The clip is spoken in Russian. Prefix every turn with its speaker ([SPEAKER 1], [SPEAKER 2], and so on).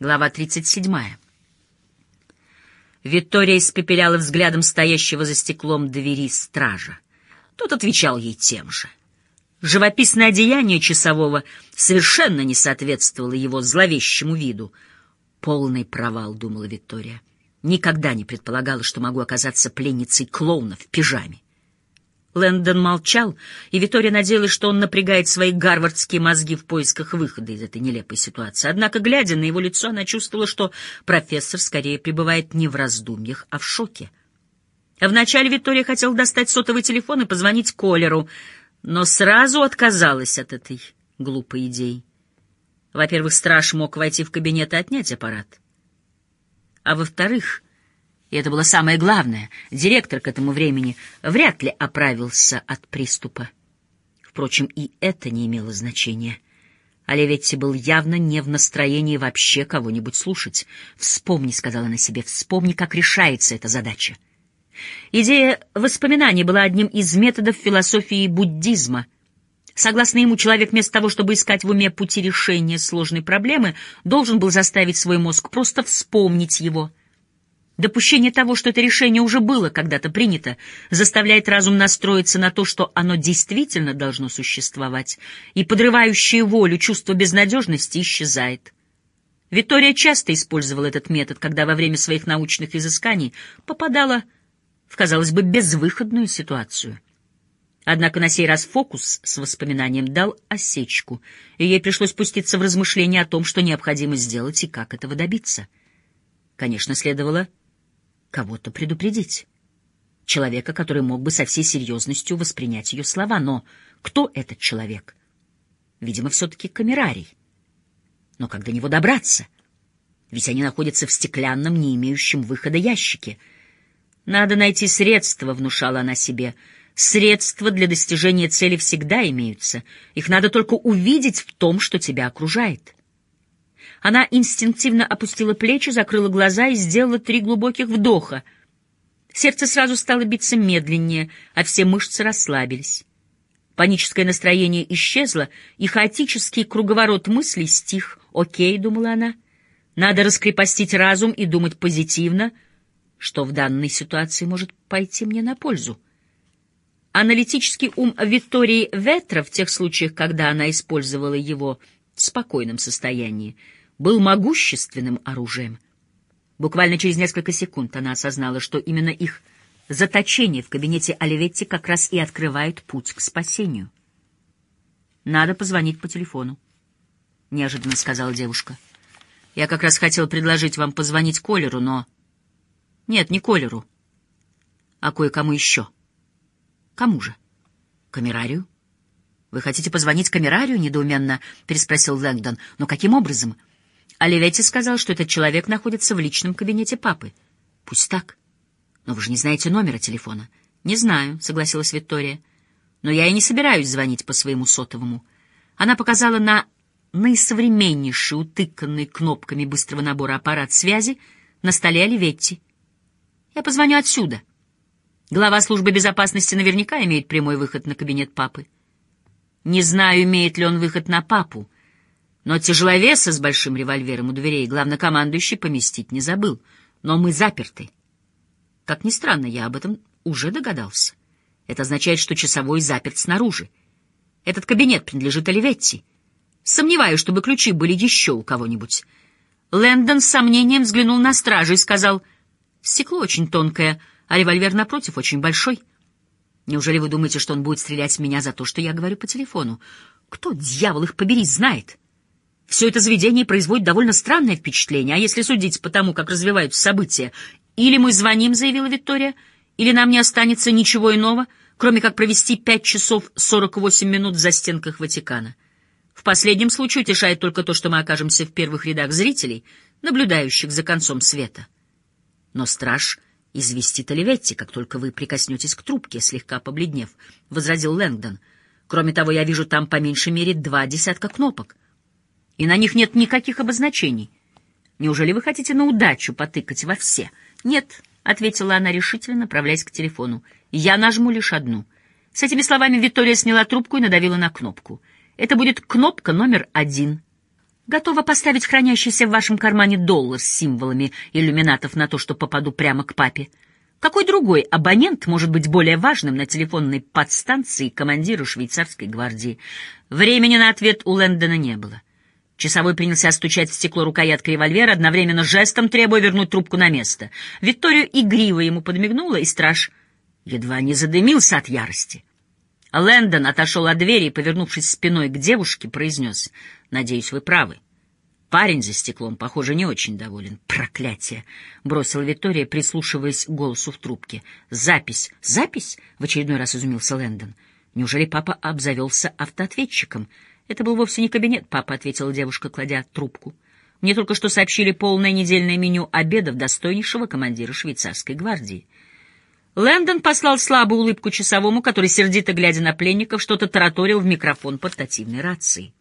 [SPEAKER 1] Глава 37. Виктория испепеляла взглядом стоящего за стеклом двери стража. Тот отвечал ей тем же. Живописное одеяние часового совершенно не соответствовало его зловещему виду. «Полный провал», — думала Виктория. «Никогда не предполагала, что могу оказаться пленницей клоуна в пижаме». Лэндон молчал, и Витория надеялась, что он напрягает свои гарвардские мозги в поисках выхода из этой нелепой ситуации. Однако, глядя на его лицо, она чувствовала, что профессор скорее пребывает не в раздумьях, а в шоке. Вначале Виктория хотела достать сотовый телефон и позвонить Колеру, но сразу отказалась от этой глупой идеи. Во-первых, страж мог войти в кабинет и отнять аппарат. А во-вторых, и это было самое главное. Директор к этому времени вряд ли оправился от приступа. Впрочем, и это не имело значения. Оливетти был явно не в настроении вообще кого-нибудь слушать. «Вспомни», — сказала она себе, — «вспомни, как решается эта задача». Идея воспоминаний была одним из методов философии буддизма. Согласно ему, человек вместо того, чтобы искать в уме пути решения сложной проблемы, должен был заставить свой мозг просто вспомнить его — Допущение того, что это решение уже было когда-то принято, заставляет разум настроиться на то, что оно действительно должно существовать, и подрывающее волю чувство безнадежности исчезает. Виктория часто использовала этот метод, когда во время своих научных изысканий попадала в, казалось бы, безвыходную ситуацию. Однако на сей раз фокус с воспоминанием дал осечку, и ей пришлось пуститься в размышления о том, что необходимо сделать и как этого добиться. Конечно, следовало кого-то предупредить. Человека, который мог бы со всей серьезностью воспринять ее слова. Но кто этот человек? Видимо, все-таки камерарий. Но как до него добраться? Ведь они находятся в стеклянном, не имеющем выхода ящике. Надо найти средства, внушала она себе. Средства для достижения цели всегда имеются. Их надо только увидеть в том, что тебя окружает. Она инстинктивно опустила плечи, закрыла глаза и сделала три глубоких вдоха. Сердце сразу стало биться медленнее, а все мышцы расслабились. Паническое настроение исчезло, и хаотический круговорот мыслей стих. «Окей», — думала она, — «надо раскрепостить разум и думать позитивно, что в данной ситуации может пойти мне на пользу». Аналитический ум Виктории Ветра в тех случаях, когда она использовала его в спокойном состоянии, был могущественным оружием. Буквально через несколько секунд она осознала, что именно их заточение в кабинете Оливетти как раз и открывает путь к спасению. «Надо позвонить по телефону», — неожиданно сказала девушка. «Я как раз хотел предложить вам позвонить Колеру, но...» «Нет, не Колеру, а кое-кому еще». «Кому же?» «Камерарию». «Вы хотите позвонить камерарию?» — недоуменно переспросил Лэнгдон. «Но каким образом?» Оливетти сказал, что этот человек находится в личном кабинете папы. Пусть так. Но вы же не знаете номера телефона. Не знаю, согласилась Виктория. Но я и не собираюсь звонить по своему сотовому. Она показала на наисовременнейший, утыканный кнопками быстрого набора аппарат связи на столе Оливетти. Я позвоню отсюда. Глава службы безопасности наверняка имеет прямой выход на кабинет папы. Не знаю, имеет ли он выход на папу, но тяжеловеса с большим револьвером у дверей главнокомандующий поместить не забыл. Но мы заперты. Как ни странно, я об этом уже догадался. Это означает, что часовой заперт снаружи. Этот кабинет принадлежит Оливетти. Сомневаюсь, чтобы ключи были еще у кого-нибудь. Лэндон с сомнением взглянул на стражу и сказал, «Стекло очень тонкое, а револьвер напротив очень большой. Неужели вы думаете, что он будет стрелять в меня за то, что я говорю по телефону? Кто, дьявол их побери, знает?» Все это заведение производит довольно странное впечатление, а если судить по тому, как развиваются события, или мы звоним, заявила Виктория, или нам не останется ничего иного, кроме как провести пять часов сорок восемь минут в застенках Ватикана. В последнем случае утешает только то, что мы окажемся в первых рядах зрителей, наблюдающих за концом света. Но страж известит Оливетти, как только вы прикоснетесь к трубке, слегка побледнев, — возразил Лэнгдон. Кроме того, я вижу там по меньшей мере два десятка кнопок и на них нет никаких обозначений. Неужели вы хотите на удачу потыкать во все? Нет, — ответила она решительно, направляясь к телефону. Я нажму лишь одну. С этими словами Виктория сняла трубку и надавила на кнопку. Это будет кнопка номер один. Готова поставить хранящийся в вашем кармане доллар с символами иллюминатов на то, что попаду прямо к папе. Какой другой абонент может быть более важным на телефонной подстанции командира швейцарской гвардии? Времени на ответ у Лэндона не было. Часовой принялся стучать в стекло рукояткой револьвера, одновременно жестом требуя вернуть трубку на место. Виктория игриво ему подмигнула, и страж едва не задымился от ярости. Лэндон отошел от двери и, повернувшись спиной к девушке, произнес, «Надеюсь, вы правы. Парень за стеклом, похоже, не очень доволен. Проклятие! Бросила Виктория, прислушиваясь к голосу в трубке. Запись! Запись? В очередной раз изумился Лэндон. Неужели папа обзавелся автоответчиком? Это был вовсе не кабинет, папа, ответила девушка, кладя трубку. Мне только что сообщили полное недельное меню обедов достойнейшего командира швейцарской гвардии. Лэндон послал слабую улыбку часовому, который, сердито глядя на пленников, что-то тараторил в микрофон портативной рации.